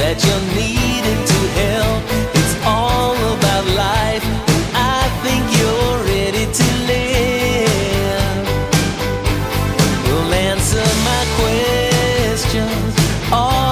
that you're needed to help. It's all about life, and I think you're ready to live. You'll answer my questions. All